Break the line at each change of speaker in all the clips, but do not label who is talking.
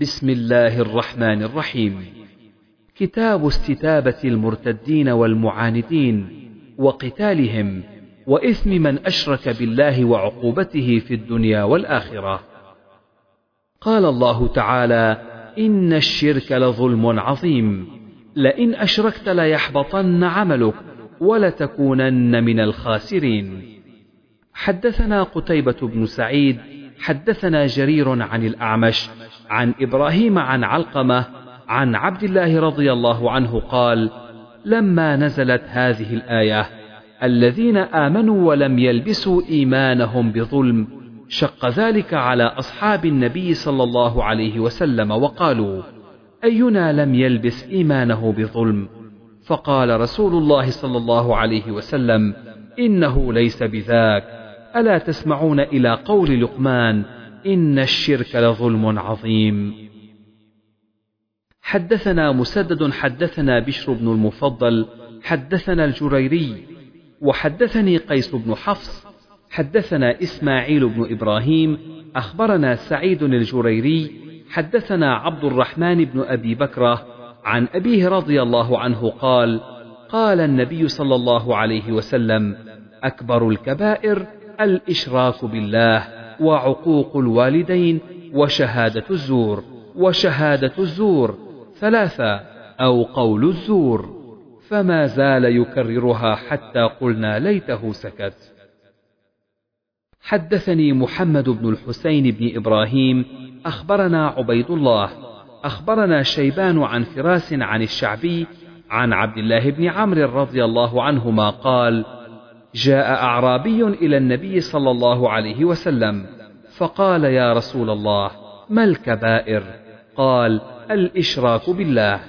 بسم الله الرحمن الرحيم كتاب استتابة المرتدين والمعاندين وقتالهم وإثم من أشرك بالله وعقوبته في الدنيا والآخرة قال الله تعالى إن الشرك لظلم عظيم لئن أشركت ليحبطن عملك ولتكونن من الخاسرين حدثنا قتيبة بن سعيد حدثنا جرير عن الأعمش عن إبراهيم عن علقمة عن عبد الله رضي الله عنه قال لما نزلت هذه الآية الذين آمنوا ولم يلبسوا إيمانهم بظلم شق ذلك على أصحاب النبي صلى الله عليه وسلم وقالوا أينا لم يلبس إيمانه بظلم؟ فقال رسول الله صلى الله عليه وسلم إنه ليس بذاك ألا تسمعون إلى قول لقمان إن الشرك لظلم عظيم. حدثنا مسدد حدثنا بشر بن المفضل حدثنا الجريري وحدثني قيس بن حفص حدثنا إسماعيل بن إبراهيم أخبرنا سعيد الجريري حدثنا عبد الرحمن بن أبي بكرة عن أبيه رضي الله عنه قال قال النبي صلى الله عليه وسلم أكبر الكبائر الإشراك بالله. وعقوق الوالدين وشهادة الزور وشهادة الزور ثلاثة أو قول الزور فما زال يكررها حتى قلنا ليته سكت. حدثني محمد بن الحسين بن إبراهيم أخبرنا عبيد الله أخبرنا شيبان عن فراس عن الشعبي عن عبد الله بن عمرو رضي الله عنهما قال جاء أعرابي إلى النبي صلى الله عليه وسلم فقال يا رسول الله ما الكبائر؟ قال الإشراك بالله.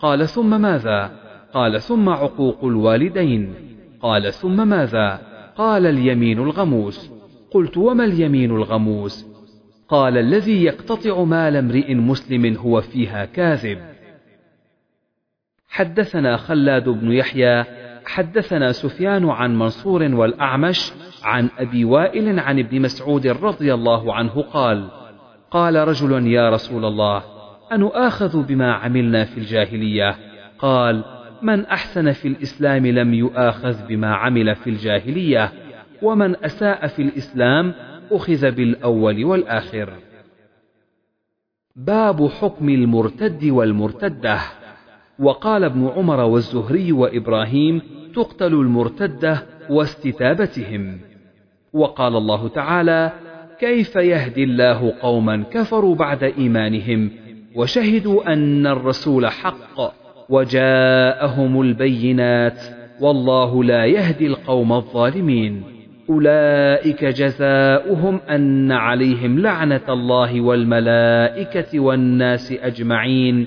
قال ثم ماذا؟ قال ثم عقوق الوالدين. قال ثم ماذا؟ قال اليمين الغموس. قلت وما اليمين الغموس؟ قال الذي يقتطع مال امرئ مسلم هو فيها كاذب. حدثنا خلاد بن يحيى حدثنا سفيان عن منصور والأعمش عن أبي وائل عن ابن مسعود رضي الله عنه قال قال رجل يا رسول الله أنؤاخذ بما عملنا في الجاهلية؟ قال من أحسن في الإسلام لم يؤاخذ بما عمل في الجاهلية ومن أساء في الإسلام أخذ بالأول والآخر. باب حكم المرتد والمرتدة. وقال ابن عمر والزهري وإبراهيم تقتل المرتدة واستتابتهم. وقال الله تعالى كيف يهدي الله قوما كفروا بعد إيمانهم وشهدوا أن الرسول حق وجاءهم البينات والله لا يهدي القوم الظالمين. أولئك جزاؤهم أن عليهم لعنة الله والملائكة والناس أجمعين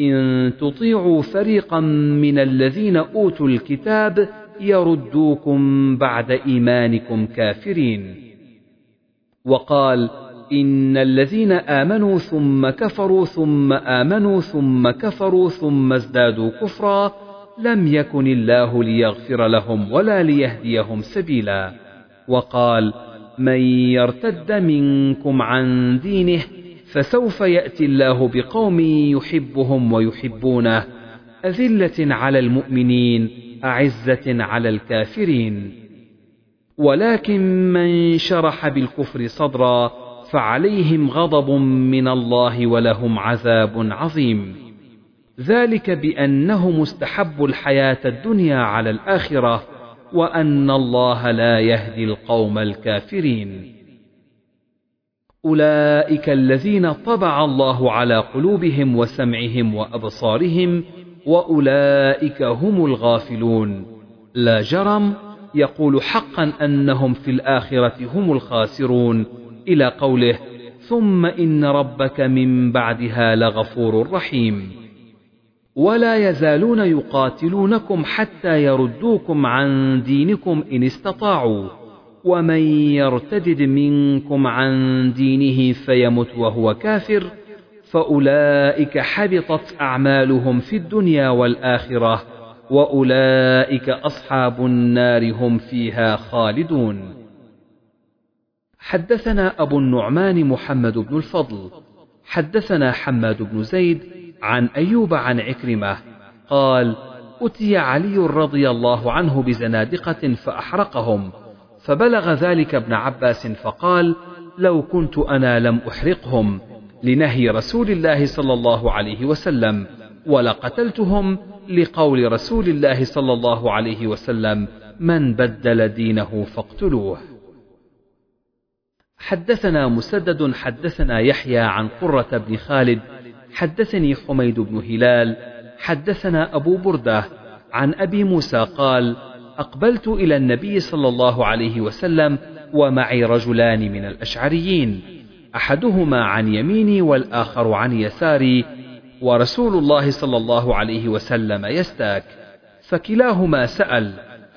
إن تطيعوا فريقا من الذين أوتوا الكتاب يردوكم بعد إيمانكم كافرين. وقال إن الذين آمنوا ثم كفروا ثم آمنوا ثم كفروا ثم ازدادوا كفرا لم يكن الله ليغفر لهم ولا ليهديهم سبيلا. وقال من يرتد منكم عن دينه فسوف يأتي الله بقوم يحبهم ويحبونه أذلة على المؤمنين أعزة على الكافرين. ولكن من شرح بالكفر صدرا فعليهم غضب من الله ولهم عذاب عظيم. ذلك بأنه مستحب الحياة الدنيا على الآخرة وأن الله لا يهدي القوم الكافرين. أولئك الذين طبع الله على قلوبهم وسمعهم وأبصارهم وأولئك هم الغافلون. لا جرم يقول حقا أنهم في الآخرة هم الخاسرون. إلى قوله ثم إن ربك من بعدها لغفور رحيم. ولا يزالون يقاتلونكم حتى يردوكم عن دينكم إن استطاعوا. ومن يرتدد منكم عن دينه فيمت وهو كافر فأولئك حبطت أعمالهم في الدنيا والآخرة وأولئك أصحاب النار هم فيها خالدون. حدثنا أبو النعمان محمد بن الفضل حدثنا حماد بن زيد عن أيوب عن عكرمة قال أتي علي رضي الله عنه بزنادقة فأحرقهم فبلغ ذلك ابن عباس فقال لو كنت أنا لم أحرقهم لنهي رسول الله صلى الله عليه وسلم ولقتلتهم لقول رسول الله صلى الله عليه وسلم من بدل دينه فاقتلوه. حدثنا مسدد حدثنا يحيى عن قرة بن خالد حدثني حميد بن هلال حدثنا أبو بردة عن أبي موسى قال أقبلت إلى النبي صلى الله عليه وسلم ومعي رجلان من الأشعريين أحدهما عن يميني والآخر عن يساري ورسول الله صلى الله عليه وسلم يستاك فكلاهما سأل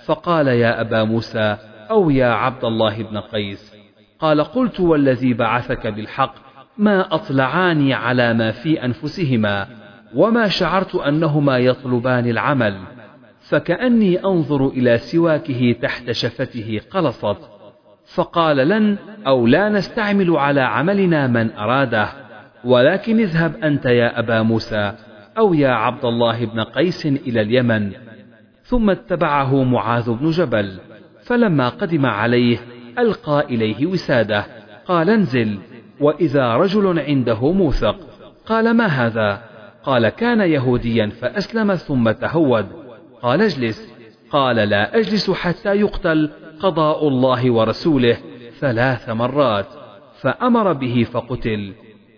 فقال يا أبا موسى أو يا عبد الله بن قيس قال قلت والذي بعثك بالحق ما أطلعاني على ما في أنفسهما وما شعرت أنهما يطلبان العمل فكأني أنظر إلى سواكه تحت شفته قلصت فقال لن أو لا نستعمل على عملنا من أراده ولكن اذهب أنت يا أبا موسى أو يا عبد الله بن قيس إلى اليمن. ثم اتبعه معاذ بن جبل فلما قدم عليه ألقى إليه وساده قال انزل وإذا رجل عنده موثق قال ما هذا؟ قال كان يهوديا فأسلم ثم تهود. قال اجلس. قال لا أجلس حتى يقتل قضاء الله ورسوله ثلاث مرات فأمر به فقتل.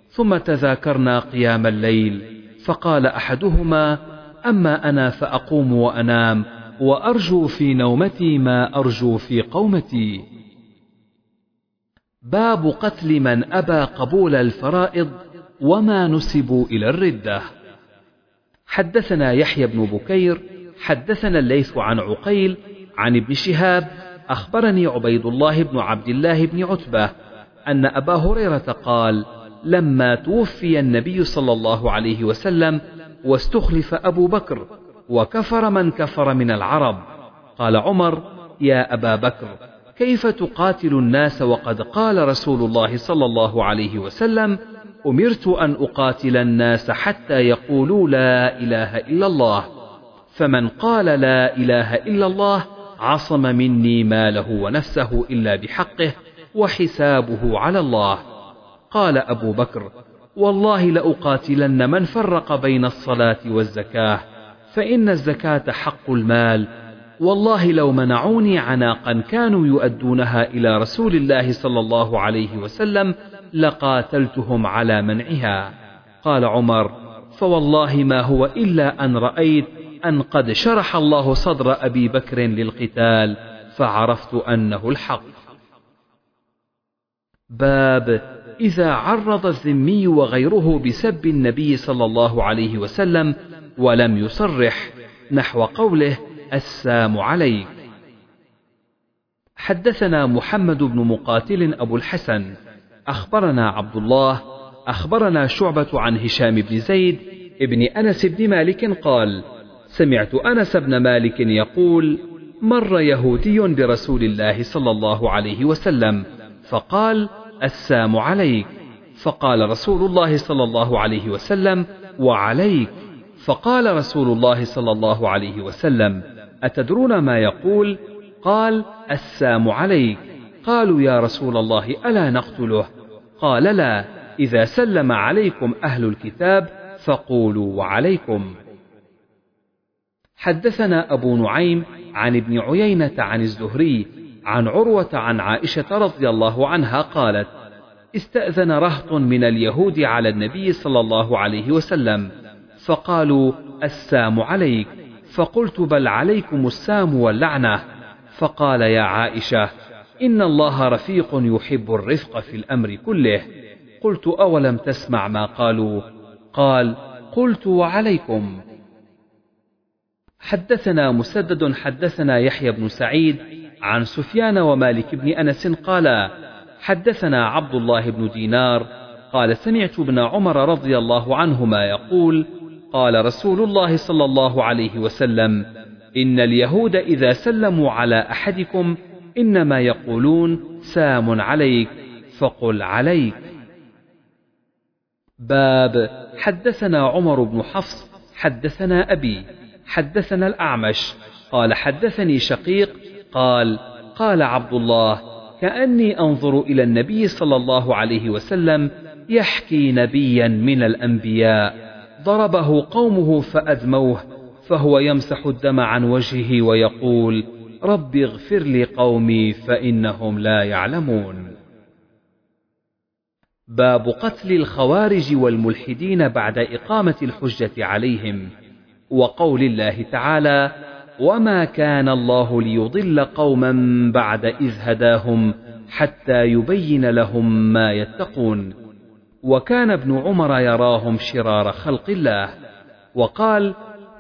ثم تذاكرنا قيام الليل. فقال أحدهما أما أنا فأقوم وأنام وأرجو في نومتي ما أرجو في قومتي. باب قتل من أبى قبول الفرائض وما نسبوا إلى الردة. حدثنا يحيى بن بكير حدثنا الليث عن عقيل عن ابن شهاب أخبرني عبيد الله بن عبد الله بن عتبة أن أبا هريرة قال لما توفي النبي صلى الله عليه وسلم واستخلف أبو بكر وكفر من كفر من العرب قال عمر يا أبا بكر كيف تقاتل الناس وقد قال رسول الله صلى الله عليه وسلم أمرت أن أقاتل الناس حتى يقولوا لا إله إلا الله فمن قال لا إله إلا الله عصم مني ماله ونفسه إلا بحقه وحسابه على الله. قال أبو بكر والله لأقاتلن من فرق بين الصلاة والزكاة فإن الزكاة حق المال. والله لو منعوني عناقا كانوا يؤدونها إلى رسول الله صلى الله عليه وسلم لقاتلتهم على منعها. قال عمر فوالله ما هو إلا أن رأيت أن قد شرح الله صدر أبي بكر للقتال فعرفت أنه الحق. باب إذا عرض الذمي وغيره بسب النبي صلى الله عليه وسلم ولم يصرح نحو قوله السام عليك. حدثنا محمد بن مقاتل أبو الحسن أخبرنا عبد الله أخبرنا شعبة عن هشام بن زيد ابن أنس بن مالك قال سمعت أنس بن مالك يقول مر يهودي برسول الله صلى الله عليه وسلم فقال السام عليك. فقال رسول الله صلى الله عليه وسلم وعليك. فقال رسول الله صلى الله عليه وسلم أتدرون ما يقول؟ قال السام عليك. قالوا يا رسول الله ألا نقتله؟ قال لا. إذا سلم عليكم أهل الكتاب فقولوا وعليكم حدثنا أبو نعيم عن ابن عيينة عن الزهري عن عروة عن عائشة رضي الله عنها قالت استأذن رهط من اليهود على النبي صلى الله عليه وسلم فقالوا السام عليك. فقلت بل عليكم السام واللعنة. فقال يا عائشة إن الله رفيق يحب الرفق في الأمر كله. قلت أولم تسمع ما قالوا؟ قال قلت وعليكم. حدثنا مسدد حدثنا يحيى بن سعيد عن سفيان ومالك بن أنس قال حدثنا عبد الله بن دينار قال سمعت ابن عمر رضي الله عنهما يقول قال رسول الله صلى الله عليه وسلم إن اليهود إذا سلموا على أحدكم إنما يقولون سام عليك فقل عليك. باب حدثنا عمر بن حفص حدثنا أبي. حدثنا الأعمش قال حدثني شقيق قال قال عبد الله كأني أنظر إلى النبي صلى الله عليه وسلم يحكي نبيا من الأنبياء ضربه قومه فأدموه فهو يمسح الدم عن وجهه ويقول رب اغفر لي قومي فإنهم لا يعلمون. باب قتل الخوارج والملحدين بعد إقامة الحجة عليهم. وقول الله تعالى وما كان الله ليضل قوما بعد إذ هداهم حتى يبين لهم ما يتقون وكان ابن عمر يراهم شرار خلق الله وقال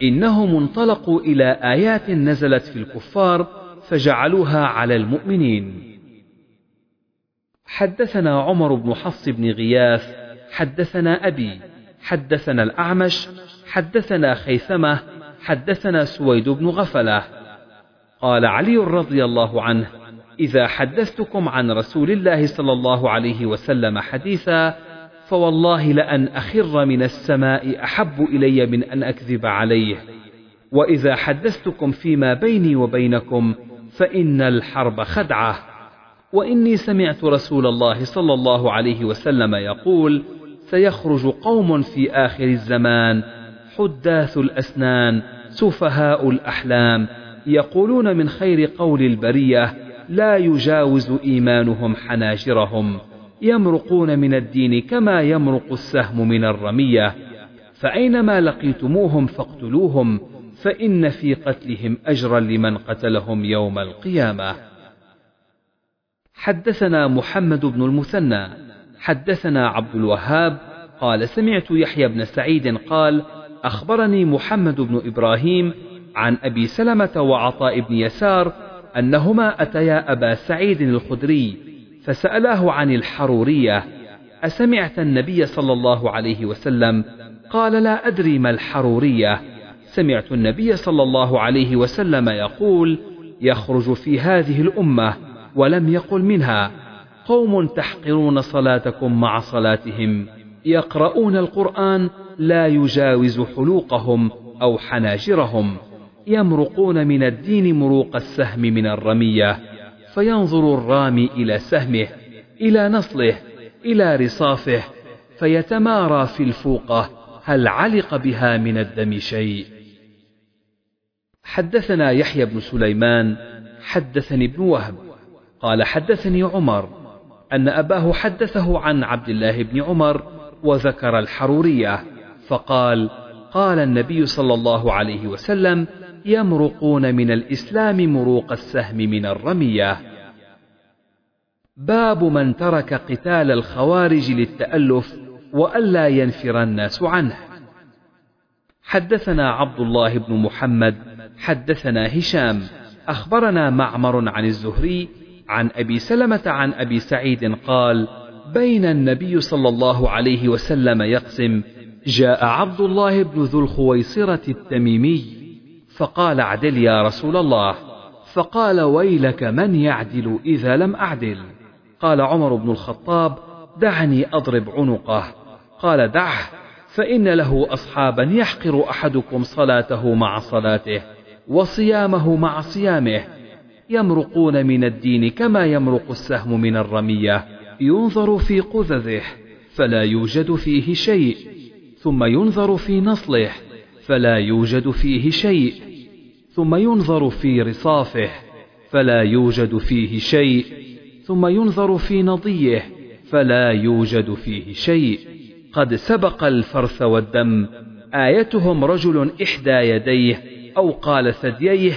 إنهم انطلقوا إلى آيات نزلت في الكفار فجعلوها على المؤمنين حدثنا عمر بن حفص بن غياث حدثنا أبي حدثنا الأعمش حدثنا خيثمة حدثنا سويد بن غفلة. قال علي رضي الله عنه إذا حدثتكم عن رسول الله صلى الله عليه وسلم حديثا فوالله لأن أخر من السماء أحب إلي من أن أكذب عليه. وإذا حدثتكم فيما بيني وبينكم فإن الحرب خدعة. وإني سمعت رسول الله صلى الله عليه وسلم يقول سيخرج قوم في آخر الزمان حداث الأسنان سفهاء الأحلام يقولون من خير قول البرية لا يجاوز إيمانهم حناجرهم يمرقون من الدين كما يمرق السهم من الرمية فأينما لقيتموهم فاقتلوهم فإن في قتلهم أجرا لمن قتلهم يوم القيامة. حدثنا محمد بن المثنى حدثنا عبد الوهاب قال سمعت يحيى بن سعيد قال أخبرني محمد بن إبراهيم عن أبي سلمة وعطاء بن يسار أنهما أتيا أبا سعيد الخدري فسألاه عن الحرورية أسمعت النبي صلى الله عليه وسلم قال لا أدري ما الحرورية سمعت النبي صلى الله عليه وسلم يقول يخرج في هذه الأمة ولم يقل منها قوم تحقرون صلاتكم مع صلاتهم. يقرؤون القرآن لا يجاوز حلوقهم أو حناجرهم. يمرقون من الدين مروق السهم من الرمية. فينظر الرامي إلى سهمه إلى نصله إلى رصافه فيتمارى في الفوقة هل علق بها من الدم شيء. حدثنا يحيى بن سليمان حدثني ابن وهب قال حدثني عمر أن أباه حدثه عن عبد الله بن عمر وذكر الحرورية فقال قال النبي صلى الله عليه وسلم يمرقون من الإسلام مروق السهم من الرمية. باب من ترك قتال الخوارج للتألف وألا ينفر الناس عنه. حدثنا عبد الله بن محمد حدثنا هشام أخبرنا معمر عن الزهري عن أبي سلمة عن أبي سعيد قال بين النبي صلى الله عليه وسلم يقسم جاء عبد الله بن ذو الخويصرة التميمي فقال اعدل يا رسول الله. فقال ويلك من يعدل إذا لم أعدل؟ قال عمر بن الخطاب دعني أضرب عنقه. قال دعه فإن له أصحابا يحقر أحدكم صلاته مع صلاته وصيامه مع صيامه يمرقون من الدين كما يمرق السهم من الرمية. ينظر في قذذه فلا يوجد فيه شيء. ثم ينظر في نصله فلا يوجد فيه شيء. ثم ينظر في رصافه فلا يوجد فيه شيء. ثم ينظر في نضيه فلا يوجد فيه شيء. قد سبق الفرث والدم. آيتهم رجل إحدى يديه أو قال ثدييه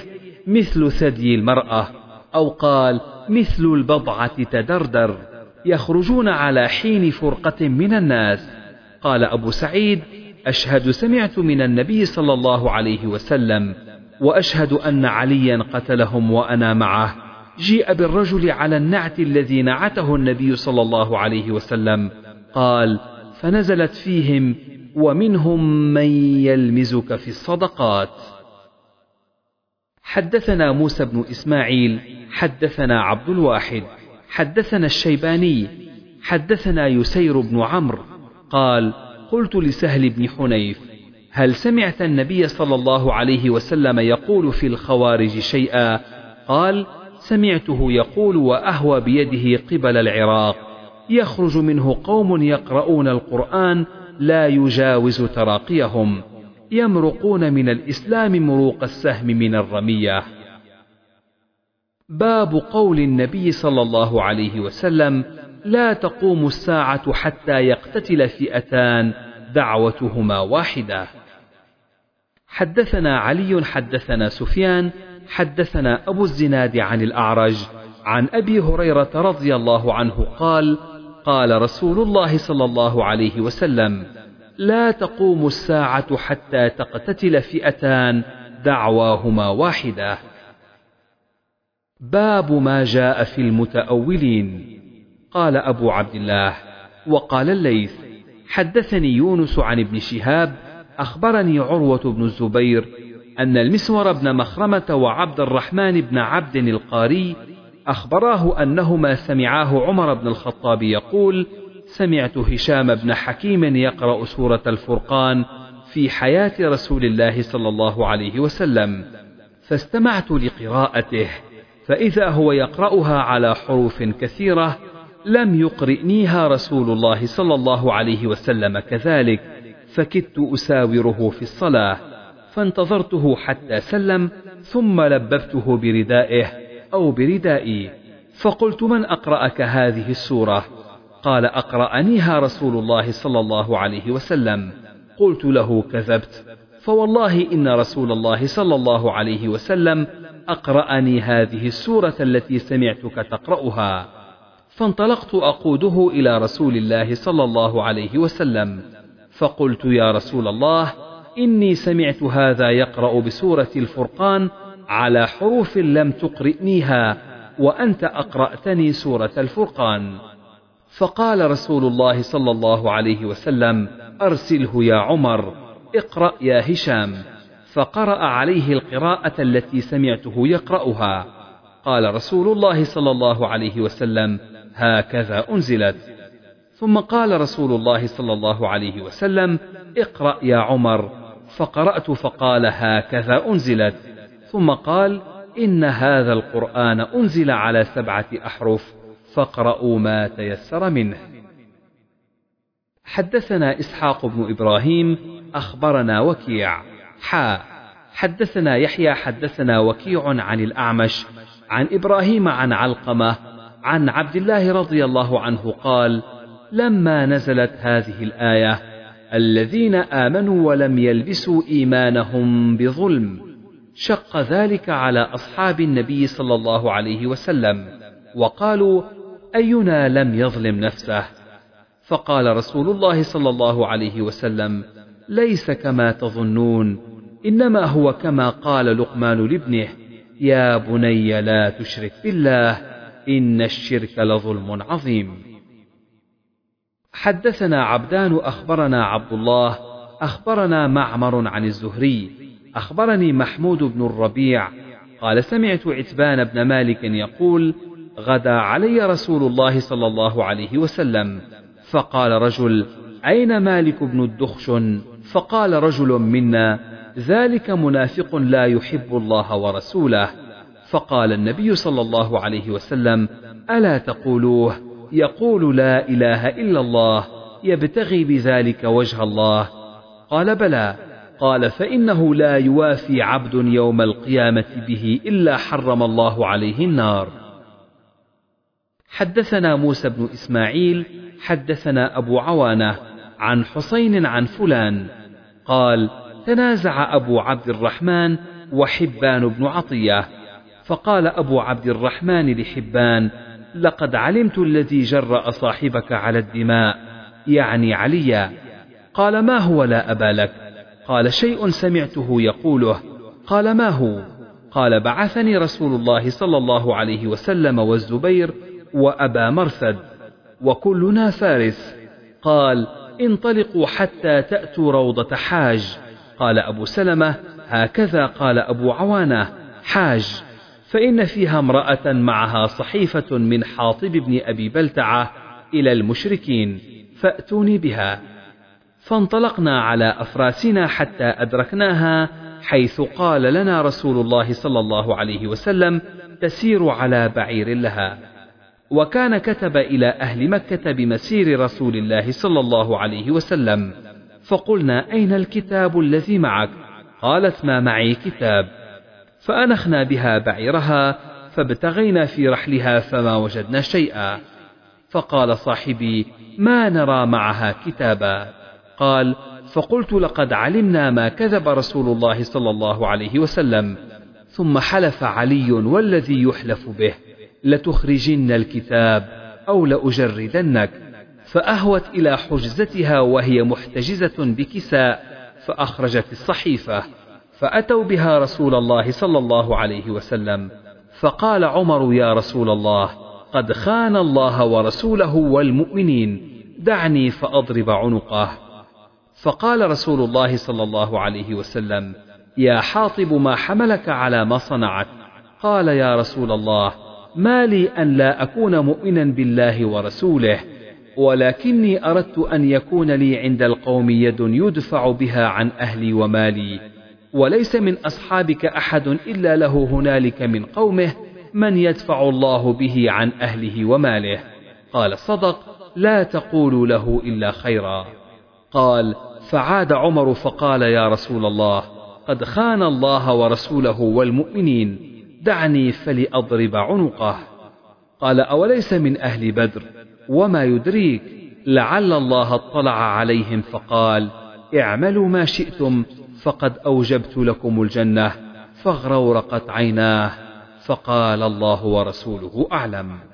مثل ثدي المرأة أو قال مثل البضعة تدردر. يخرجون على حين فرقة من الناس. قال أبو سعيد أشهد سمعت من النبي صلى الله عليه وسلم وأشهد أن عليا قتلهم وأنا معه. جيء بالرجل على النعت الذي نعته النبي صلى الله عليه وسلم. قال فنزلت فيهم ومنهم من يلمزك في الصدقات. حدثنا موسى بن إسماعيل حدثنا عبد الواحد. حدثنا الشيباني حدثنا يسير بن عمرو قال قلت لسهل بن حنيف هل سمعت النبي صلى الله عليه وسلم يقول في الخوارج شيئا؟ قال سمعته يقول وأهوى بيده قبل العراق. يخرج منه قوم يقرؤون القرآن لا يجاوز تراقيهم. يمرقون من الإسلام مروق السهم من الرمية. باب قول النبي صلى الله عليه وسلم لا تقوم الساعة حتى يقتتل فئتان دعوتهما واحدة. حدثنا علي حدثنا سفيان حدثنا أبو الزناد عن الأعرج عن أبي هريرة رضي الله عنه قال قال رسول الله صلى الله عليه وسلم لا تقوم الساعة حتى تقتتل فئتان دعواهما واحدة. باب ما جاء في المتأولين. قال أبو عبد الله وقال الليث حدثني يونس عن ابن شهاب أخبرني عروة بن الزبير أن المسور بن مخرمة وعبد الرحمن بن عبد القاري أخبراه أنهما سمعاه عمر بن الخطاب يقول سمعت هشام بن حكيم يقرأ سورة الفرقان في حياة رسول الله صلى الله عليه وسلم فاستمعت لقراءته. فإذا هو يقرأها على حروف كثيرة لم يقرئنيها رسول الله صلى الله عليه وسلم كذلك فكدت أساوره في الصلاة فانتظرته حتى سلم ثم لببته بردائه أو بردائي. فقلت من أقرأك هذه السورة؟ قال أقرأنيها رسول الله صلى الله عليه وسلم. قلت له كذبت. فوالله إن رسول الله صلى الله عليه وسلم أقرأني هذه السورة التي سمعتك تقرأها. فانطلقت أقوده إلى رسول الله صلى الله عليه وسلم. فقلت يا رسول الله إني سمعت هذا يقرأ بسورة الفرقان على حروف لم تقرئنيها وأنت أقرأتني سورة الفرقان. فقال رسول الله صلى الله عليه وسلم أرسله يا عمر اقرأ يا هشام. فقرأ عليه القراءة التي سمعته يقرأها. قال رسول الله صلى الله عليه وسلم هكذا أنزلت. ثم قال رسول الله صلى الله عليه وسلم اقرأ يا عمر. فقرأت فقال هكذا أنزلت. ثم قال إن هذا القرآن أنزل على سبعة أحرف فاقرأوا ما تيسر منه. حدثنا إسحاق بن إبراهيم أخبرنا وكيع. حا. حدثنا يحيى حدثنا وكيع عن الأعمش عن إبراهيم عن علقمة عن عبد الله رضي الله عنه قال: لما نزلت هذه الآية: الذين آمنوا ولم يلبسوا إيمانهم بظلم، شق ذلك على أصحاب النبي صلى الله عليه وسلم، وقالوا: أينا لم يظلم نفسه؟ فقال رسول الله صلى الله عليه وسلم ليس كما تظنون إنما هو كما قال لقمان لابنه يا بني لا تشرك بالله إن الشرك لظلم عظيم. حدثنا عبدان أخبرنا عبد الله أخبرنا معمر عن الزهري أخبرني محمود بن الربيع قال سمعت عتبان بن مالك يقول غدا علي رسول الله صلى الله عليه وسلم فقال رجل أين مالك بن الدخشن؟ فقال رجل منا ذلك منافق لا يحب الله ورسوله. فقال النبي صلى الله عليه وسلم ألا تقولوه؟ يقول لا إله إلا الله يبتغي بذلك وجه الله. قال بلى. قال فإنه لا يوافي عبد يوم القيامة به إلا حرم الله عليه النار. حدثنا موسى بن إسماعيل حدثنا أبو عوانة عن حسين عن فلان. قال تنازع أبو عبد الرحمن وحبان بن عطية. فقال أبو عبد الرحمن لحبان لقد علمت الذي جرأ صاحبك على الدماء يعني عليا قال ما هو لا أبا لك؟ قال شيء سمعته يقوله. قال ما هو؟ قال بعثني رسول الله صلى الله عليه وسلم والزبير وأبا مرثد وكلنا فارس. قال انطلقوا حتى تأتوا روضة حاج. قال أبو سلمة هكذا قال أبو عوانة حاج. فإن فيها امرأة معها صحيفة من حاطب بن أبي بلتعة إلى المشركين فأتوني بها. فانطلقنا على أفراسنا حتى أدركناها حيث قال لنا رسول الله صلى الله عليه وسلم تسير على بعير لها. وكان كتب إلى أهل مكة بمسير رسول الله صلى الله عليه وسلم. فقلنا أين الكتاب الذي معك؟ قالت ما معي كتاب. فأنخنا بها بعيرها فابتغينا في رحلها فما وجدنا شيئا. فقال صاحبي ما نرى معها كتابا؟ قال فقلت لقد علمنا ما كذب رسول الله صلى الله عليه وسلم. ثم حلف علي والذي يحلف به. لتخرجن الكتاب أو لأجردنك فأهوت إلى حجزتها وهي محتجزة بكساء فأخرجت الصحيفة فأتوا بها رسول الله صلى الله عليه وسلم. فقال عمر يا رسول الله قد خان الله ورسوله والمؤمنين دعني فأضرب عنقه. فقال رسول الله صلى الله عليه وسلم يا حاطب ما حملك على ما صنعت. قال يا رسول الله ما لي أن لا أكون مؤمنا بالله ورسوله ولكني أردت أن يكون لي عند القوم يد يدفع بها عن أهلي ومالي وليس من أصحابك أحد إلا له هنالك من قومه من يدفع الله به عن أهله وماله. قال صدق لا تقولوا له إلا خيرا. قال فعاد عمر فقال يا رسول الله قد خان الله ورسوله والمؤمنين. دعني فلأضرب عنقه. قال أوليس من أهل بدر؟ وما يدريك؟ لعل الله اطلع عليهم فقال اعملوا ما شئتم فقد أوجبت لكم الجنة فاغرورقت عيناه فقال الله ورسوله أعلم.